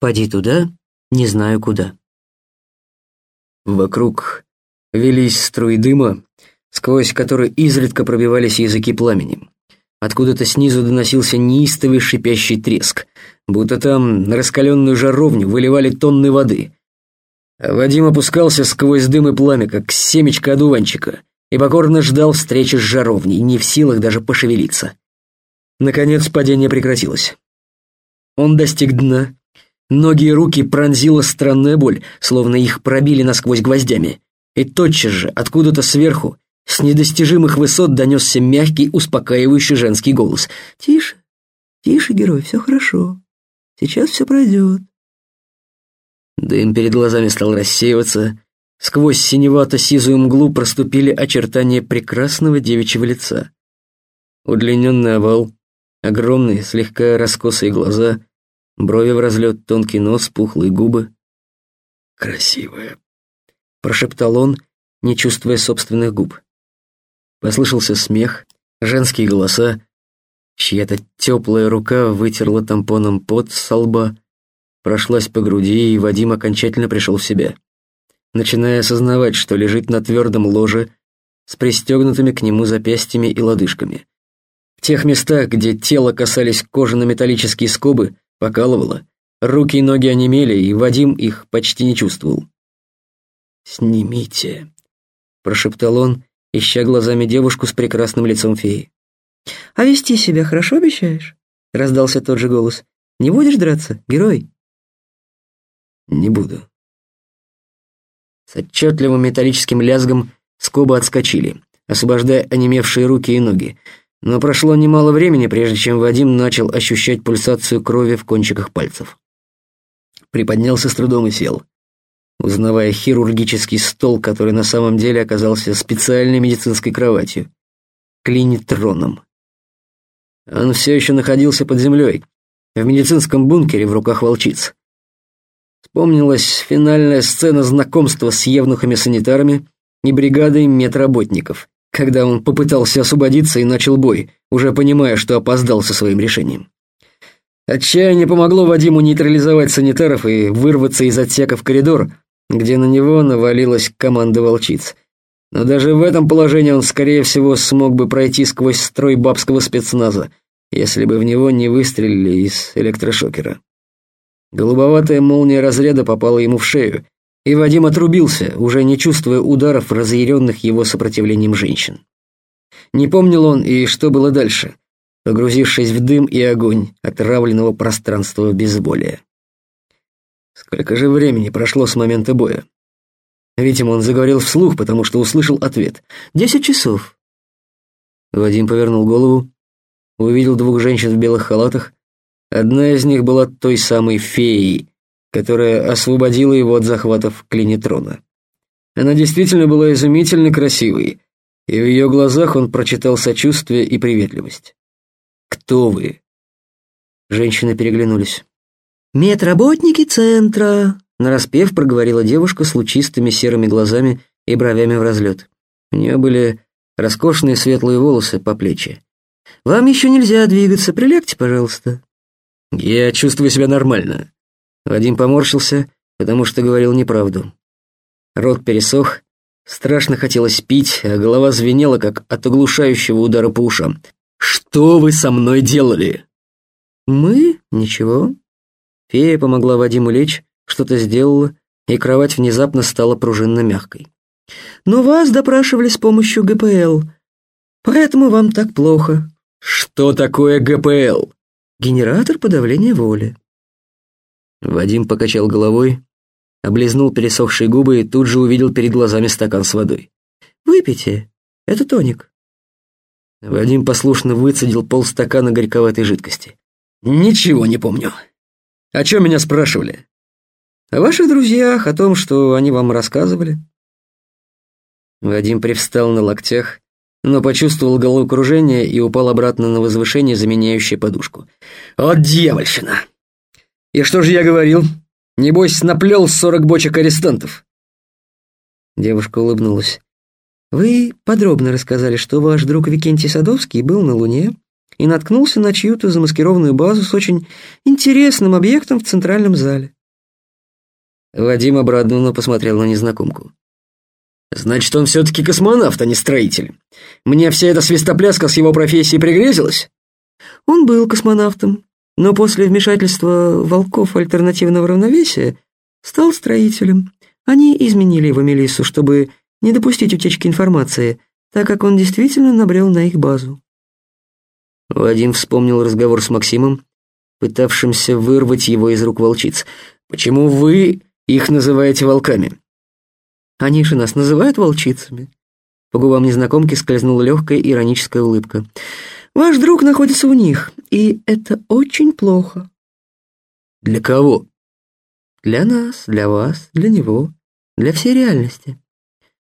Поди туда, не знаю куда. Вокруг велись струи дыма, сквозь которые изредка пробивались языки пламени. Откуда-то снизу доносился неистовый шипящий треск, будто там на раскаленную жаровню выливали тонны воды. Вадим опускался сквозь дым и пламя, как семечко одуванчика, и покорно ждал встречи с жаровней, не в силах даже пошевелиться. Наконец падение прекратилось. Он достиг дна. Ноги и руки пронзила странная боль, словно их пробили насквозь гвоздями. И тотчас же, откуда-то сверху, с недостижимых высот донесся мягкий, успокаивающий женский голос. «Тише, тише, герой, все хорошо. Сейчас все пройдет». Дым перед глазами стал рассеиваться. Сквозь синевато-сизую мглу проступили очертания прекрасного девичьего лица. Удлиненный овал, огромные, слегка раскосые глаза, брови в разлет, тонкий нос, пухлые губы. «Красивая», — прошептал он, не чувствуя собственных губ. Послышался смех, женские голоса. Чья-то теплая рука вытерла тампоном пот со лба, прошлась по груди, и Вадим окончательно пришел в себя. Начиная осознавать, что лежит на твердом ложе с пристегнутыми к нему запястьями и лодыжками. В тех местах, где тело касались кожано-металлические скобы, покалывало, руки и ноги онемели, и Вадим их почти не чувствовал. «Снимите», — прошептал он, ища глазами девушку с прекрасным лицом феи. «А вести себя хорошо обещаешь?» — раздался тот же голос. «Не будешь драться, герой?» «Не буду». С отчетливым металлическим лязгом скобы отскочили, освобождая онемевшие руки и ноги. Но прошло немало времени, прежде чем Вадим начал ощущать пульсацию крови в кончиках пальцев. Приподнялся с трудом и сел узнавая хирургический стол, который на самом деле оказался специальной медицинской кроватью, клинитроном. Он все еще находился под землей, в медицинском бункере в руках волчиц. Вспомнилась финальная сцена знакомства с евнухами-санитарами и бригадой медработников, когда он попытался освободиться и начал бой, уже понимая, что опоздал со своим решением. Отчаяние помогло Вадиму нейтрализовать санитаров и вырваться из отсека в коридор, где на него навалилась команда волчиц. Но даже в этом положении он, скорее всего, смог бы пройти сквозь строй бабского спецназа, если бы в него не выстрелили из электрошокера. Голубоватая молния разряда попала ему в шею, и Вадим отрубился, уже не чувствуя ударов, разъяренных его сопротивлением женщин. Не помнил он и что было дальше, погрузившись в дым и огонь отравленного пространства безволия. Сколько же времени прошло с момента боя? Видимо, он заговорил вслух, потому что услышал ответ. «Десять часов». Вадим повернул голову, увидел двух женщин в белых халатах. Одна из них была той самой феей, которая освободила его от захватов клинитрона. Она действительно была изумительно красивой, и в ее глазах он прочитал сочувствие и приветливость. «Кто вы?» Женщины переглянулись. «Медработники центра», — нараспев проговорила девушка с лучистыми серыми глазами и бровями в разлет. У нее были роскошные светлые волосы по плечи. «Вам еще нельзя двигаться, прилягте, пожалуйста». «Я чувствую себя нормально». Вадим поморщился, потому что говорил неправду. Рот пересох, страшно хотелось пить, а голова звенела, как от оглушающего удара по ушам. «Что вы со мной делали?» «Мы? Ничего. Фея помогла Вадиму лечь, что-то сделала, и кровать внезапно стала пружинно-мягкой. «Но вас допрашивали с помощью ГПЛ, поэтому вам так плохо». «Что такое ГПЛ?» «Генератор подавления воли». Вадим покачал головой, облизнул пересохшие губы и тут же увидел перед глазами стакан с водой. «Выпейте, это тоник». Вадим послушно выцедил полстакана горьковатой жидкости. «Ничего не помню. О чем меня спрашивали? О ваших друзьях, о том, что они вам рассказывали. Вадим привстал на локтях, но почувствовал головокружение и упал обратно на возвышение, заменяющее подушку. «От дьявольщина! И что же я говорил? Небось, наплел сорок бочек арестантов!» Девушка улыбнулась. «Вы подробно рассказали, что ваш друг Викентий Садовский был на Луне и наткнулся на чью-то замаскированную базу с очень интересным объектом в центральном зале. Вадим обрадованно посмотрел на незнакомку. «Значит, он все-таки космонавт, а не строитель. Мне вся эта свистопляска с его профессией пригрезилась?» Он был космонавтом, но после вмешательства волков альтернативного равновесия стал строителем. Они изменили его Мелиссу, чтобы не допустить утечки информации, так как он действительно набрел на их базу. Вадим вспомнил разговор с Максимом, пытавшимся вырвать его из рук волчиц. «Почему вы их называете волками?» «Они же нас называют волчицами». По губам незнакомки скользнула легкая ироническая улыбка. Ваш друг находится у них, и это очень плохо. Для кого? Для нас, для вас, для него, для всей реальности.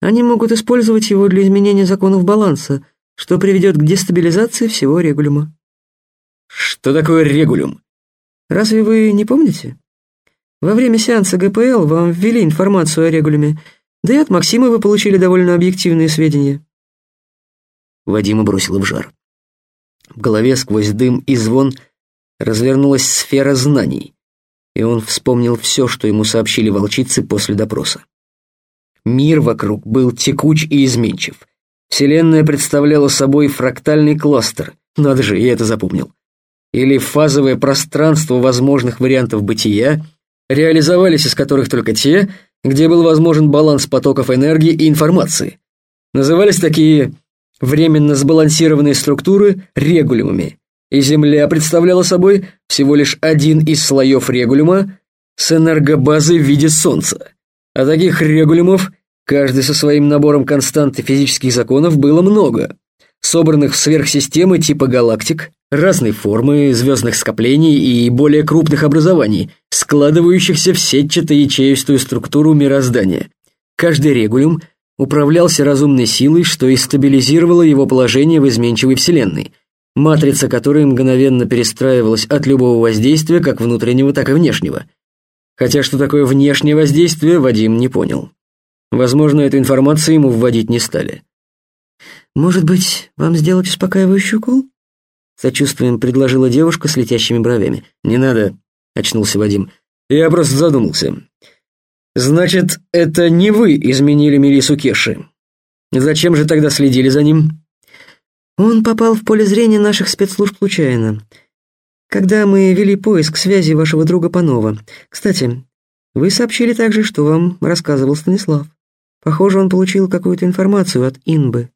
Они могут использовать его для изменения законов баланса, что приведет к дестабилизации всего регулюма. Что такое регулюм? Разве вы не помните? Во время сеанса ГПЛ вам ввели информацию о регулюме, да и от Максима вы получили довольно объективные сведения. Вадима бросило в жар. В голове сквозь дым и звон развернулась сфера знаний, и он вспомнил все, что ему сообщили волчицы после допроса. Мир вокруг был текуч и изменчив. Вселенная представляла собой фрактальный кластер, надо же, я это запомнил. Или фазовое пространство возможных вариантов бытия, реализовались из которых только те, где был возможен баланс потоков энергии и информации. Назывались такие временно сбалансированные структуры регулюмами, и Земля представляла собой всего лишь один из слоев регулюма с энергобазой в виде Солнца. А таких регулюмов, каждый со своим набором констант и физических законов, было много, собранных в сверхсистемы типа галактик, разной формы, звездных скоплений и более крупных образований, складывающихся в сетчато-ячеистую структуру мироздания. Каждый регулюм – управлялся разумной силой, что и стабилизировало его положение в изменчивой Вселенной, матрица которой мгновенно перестраивалась от любого воздействия, как внутреннего, так и внешнего. Хотя что такое внешнее воздействие, Вадим не понял. Возможно, эту информацию ему вводить не стали. «Может быть, вам сделать успокаивающий укол?» Сочувствием предложила девушка с летящими бровями. «Не надо», — очнулся Вадим. «Я просто задумался. «Значит, это не вы изменили Мелису Кеши. Зачем же тогда следили за ним?» «Он попал в поле зрения наших спецслужб случайно. Когда мы вели поиск связи вашего друга Панова. Кстати, вы сообщили также, что вам рассказывал Станислав. Похоже, он получил какую-то информацию от Инбы».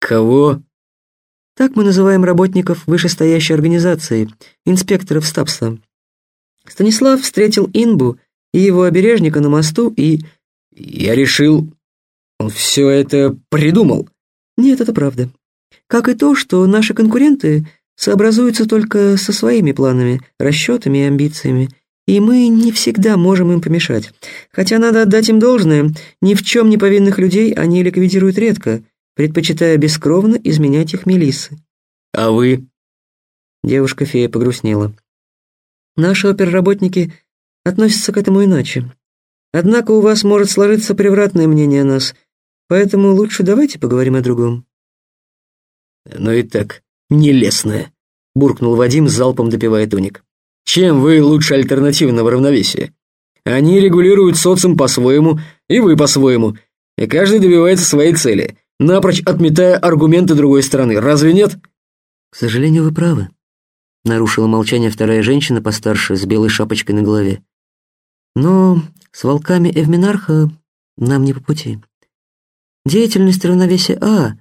«Кого?» Так мы называем работников вышестоящей организации, инспекторов Стапса. Станислав встретил Инбу и его обережника на мосту, и... Я решил, он все это придумал. Нет, это правда. Как и то, что наши конкуренты сообразуются только со своими планами, расчетами и амбициями, и мы не всегда можем им помешать. Хотя надо отдать им должное, ни в чем не повинных людей они ликвидируют редко, предпочитая бескровно изменять их мелиссы. «А вы?» Девушка-фея погрустнела. «Наши оперработники относятся к этому иначе. Однако у вас может сложиться превратное мнение о нас, поэтому лучше давайте поговорим о другом». «Ну и так, нелестное», — буркнул Вадим, залпом допивая тоник. «Чем вы лучше альтернативного равновесия? Они регулируют социум по-своему, и вы по-своему, и каждый добивается своей цели, напрочь отметая аргументы другой стороны. Разве нет?» «К сожалению, вы правы», — нарушила молчание вторая женщина постарше, с белой шапочкой на голове. Но с волками Эвминарха нам не по пути. Деятельность равновесия А,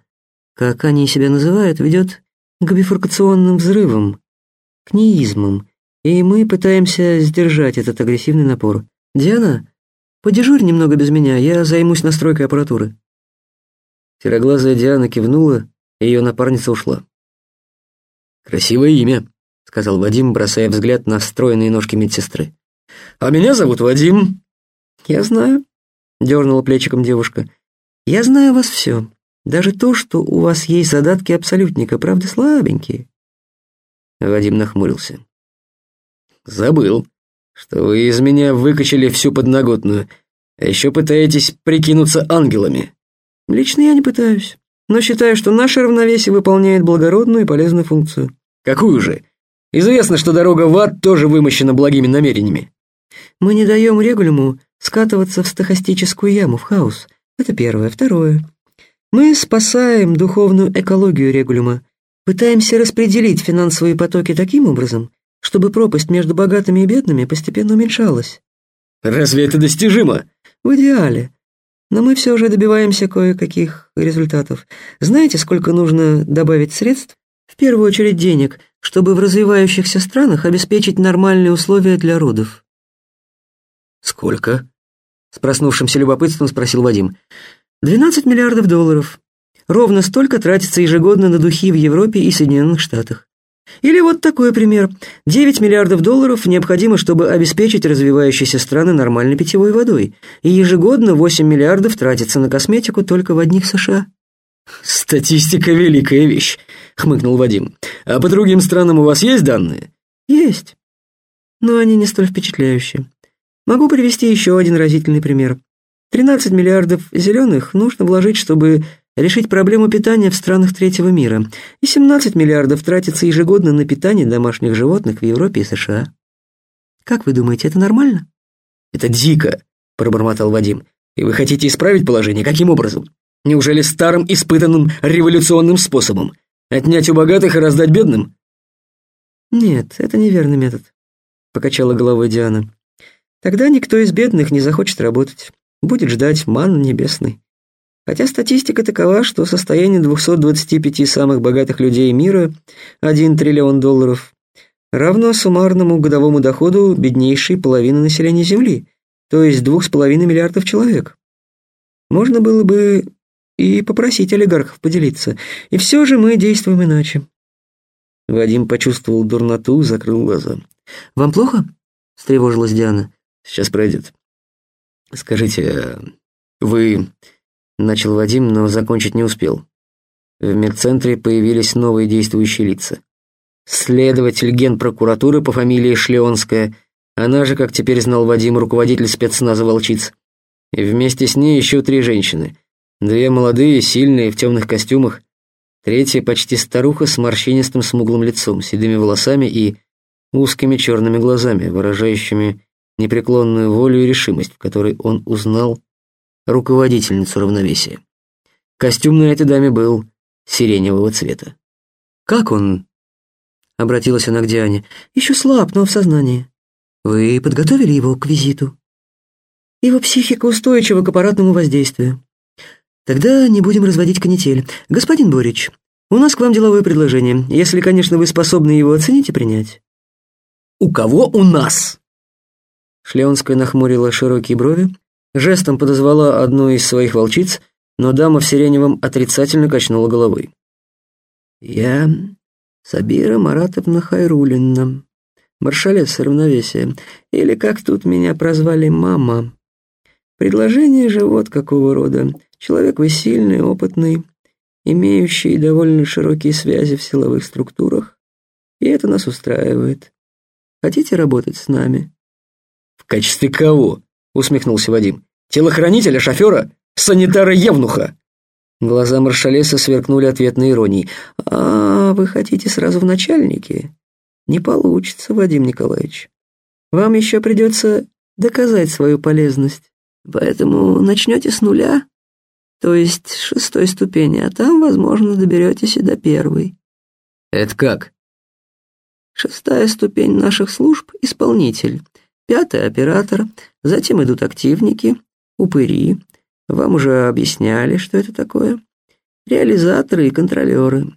как они себя называют, ведет к бифуркационным взрывам, к неизмам, и мы пытаемся сдержать этот агрессивный напор. Диана, подежурь немного без меня, я займусь настройкой аппаратуры. Сероглазая Диана кивнула, и ее напарница ушла. «Красивое имя», — сказал Вадим, бросая взгляд на стройные ножки медсестры. «А меня зовут Вадим». «Я знаю», — дернула плечиком девушка. «Я знаю вас все. Даже то, что у вас есть задатки абсолютника, правда, слабенькие». Вадим нахмурился. «Забыл, что вы из меня выкачали всю подноготную, а еще пытаетесь прикинуться ангелами». «Лично я не пытаюсь, но считаю, что наше равновесие выполняет благородную и полезную функцию. Какую же? Известно, что дорога в ад тоже вымощена благими намерениями. Мы не даем регулюму скатываться в стахастическую яму, в хаос. Это первое. Второе. Мы спасаем духовную экологию регулюма, пытаемся распределить финансовые потоки таким образом, чтобы пропасть между богатыми и бедными постепенно уменьшалась. Разве это достижимо? В идеале. Но мы все же добиваемся кое-каких результатов. Знаете, сколько нужно добавить средств? В первую очередь денег, чтобы в развивающихся странах обеспечить нормальные условия для родов. Сколько? С проснувшимся любопытством спросил Вадим. 12 миллиардов долларов. Ровно столько тратится ежегодно на духи в Европе и Соединенных Штатах. Или вот такой пример. 9 миллиардов долларов необходимо, чтобы обеспечить развивающиеся страны нормальной питьевой водой. И ежегодно 8 миллиардов тратится на косметику только в одних США. «Статистика — великая вещь», — хмыкнул Вадим. «А по другим странам у вас есть данные?» «Есть. Но они не столь впечатляющие. Могу привести еще один разительный пример. 13 миллиардов зеленых нужно вложить, чтобы решить проблему питания в странах третьего мира, и 17 миллиардов тратится ежегодно на питание домашних животных в Европе и США. Как вы думаете, это нормально? Это дико, пробормотал Вадим. И вы хотите исправить положение каким образом? Неужели старым испытанным революционным способом? Отнять у богатых и раздать бедным? Нет, это неверный метод, покачала головой Диана. Тогда никто из бедных не захочет работать, будет ждать ман небесный. Хотя статистика такова, что состояние 225 самых богатых людей мира, 1 триллион долларов, равно суммарному годовому доходу беднейшей половины населения Земли, то есть 2,5 миллиардов человек. Можно было бы и попросить олигархов поделиться, и все же мы действуем иначе. Вадим почувствовал дурноту, закрыл глаза. «Вам плохо?» — встревожилась Диана. «Сейчас пройдет. Скажите, вы Начал Вадим, но закончить не успел. В медцентре появились новые действующие лица. Следователь генпрокуратуры по фамилии Шлеонская, она же, как теперь знал Вадим, руководитель спецназа «Волчиц». И вместе с ней еще три женщины. Две молодые, сильные, в темных костюмах. Третья почти старуха с морщинистым смуглым лицом, седыми волосами и узкими черными глазами, выражающими непреклонную волю и решимость, в которой он узнал руководительницу равновесия. Костюм на этой даме был сиреневого цвета. «Как он?» — обратилась она к Диане. «Еще слаб, но в сознании. Вы подготовили его к визиту?» «Его психика устойчива к аппаратному воздействию. Тогда не будем разводить канитель. Господин Борич, у нас к вам деловое предложение, если, конечно, вы способны его оценить и принять». «У кого у нас?» Шлеонская нахмурила широкие брови, Жестом подозвала одну из своих волчиц, но дама в сиреневом отрицательно качнула головой. «Я Сабира Маратовна Хайрулина, маршалец равновесия, или как тут меня прозвали мама. Предложение же вот какого рода. Человек вы сильный, опытный, имеющий довольно широкие связи в силовых структурах, и это нас устраивает. Хотите работать с нами?» «В качестве кого?» усмехнулся Вадим. «Телохранителя, шофера, санитара-евнуха!» Глаза маршалеса сверкнули ответной иронией. «А, вы хотите сразу в начальники? Не получится, Вадим Николаевич. Вам еще придется доказать свою полезность. Поэтому начнете с нуля, то есть шестой ступени, а там, возможно, доберетесь и до первой». «Это как?» «Шестая ступень наших служб — исполнитель». Пятый оператор, затем идут активники, упыри. Вам уже объясняли, что это такое. Реализаторы и контролеры.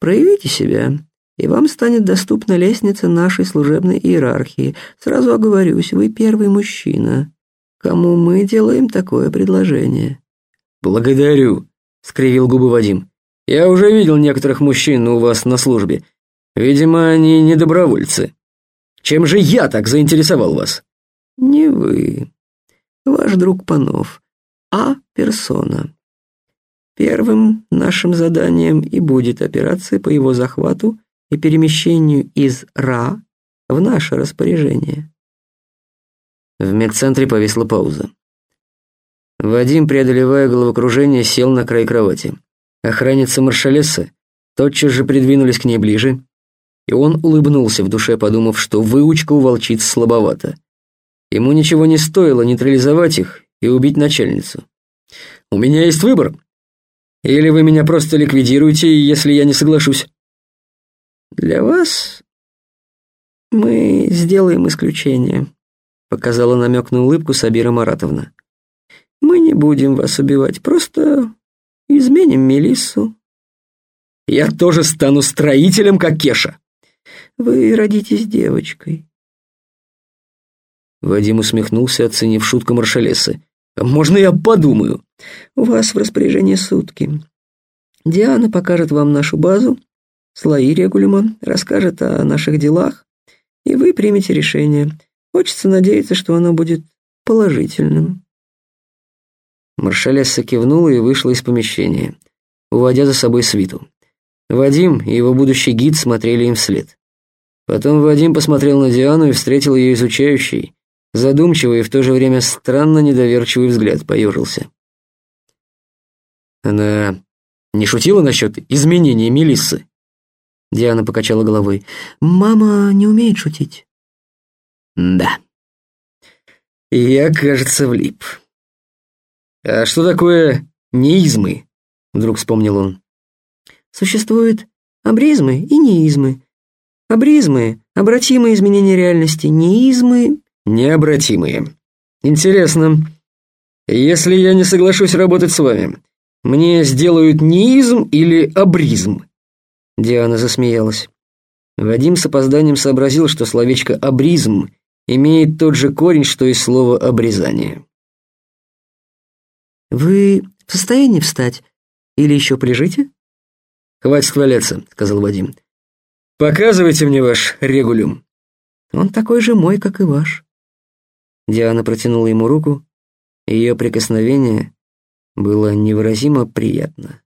Проявите себя, и вам станет доступна лестница нашей служебной иерархии. Сразу оговорюсь, вы первый мужчина, кому мы делаем такое предложение». «Благодарю», — скривил губы Вадим. «Я уже видел некоторых мужчин у вас на службе. Видимо, они не добровольцы». Чем же я так заинтересовал вас?» «Не вы. Ваш друг Панов, а персона. Первым нашим заданием и будет операция по его захвату и перемещению из РА в наше распоряжение». В медцентре повисла пауза. Вадим, преодолевая головокружение, сел на край кровати. Охранницы маршалессы тотчас же придвинулись к ней ближе, И он улыбнулся в душе, подумав, что выучка у волчиц слабовата. Ему ничего не стоило нейтрализовать их и убить начальницу. «У меня есть выбор. Или вы меня просто ликвидируете, если я не соглашусь?» «Для вас мы сделаем исключение», — показала намек на улыбку Сабира Маратовна. «Мы не будем вас убивать, просто изменим Мелиссу». «Я тоже стану строителем, как Кеша». «Вы родитесь девочкой». Вадим усмехнулся, оценив шутку маршалессы. «Можно я подумаю?» «У вас в распоряжении сутки. Диана покажет вам нашу базу, слои регулима, расскажет о наших делах, и вы примете решение. Хочется надеяться, что оно будет положительным». Маршалесса кивнула и вышла из помещения, уводя за собой свиту. Вадим и его будущий гид смотрели им вслед. Потом Вадим посмотрел на Диану и встретил ее изучающий, задумчивый и в то же время странно недоверчивый взгляд, поежился. Она не шутила насчет изменения Мелиссы? Диана покачала головой. «Мама не умеет шутить». «Да. Я, кажется, влип». «А что такое неизмы?» Вдруг вспомнил он. «Существуют абризмы и неизмы. Абризмы — обратимые изменения реальности, неизмы — необратимые. Интересно. Если я не соглашусь работать с вами, мне сделают неизм или абризм?» Диана засмеялась. Вадим с опозданием сообразил, что словечко «абризм» имеет тот же корень, что и слово «обрезание». «Вы в состоянии встать? Или еще полежите?» «Хватит валяться», — сказал Вадим. «Показывайте мне ваш регулюм». «Он такой же мой, как и ваш». Диана протянула ему руку, ее прикосновение было невыразимо приятно.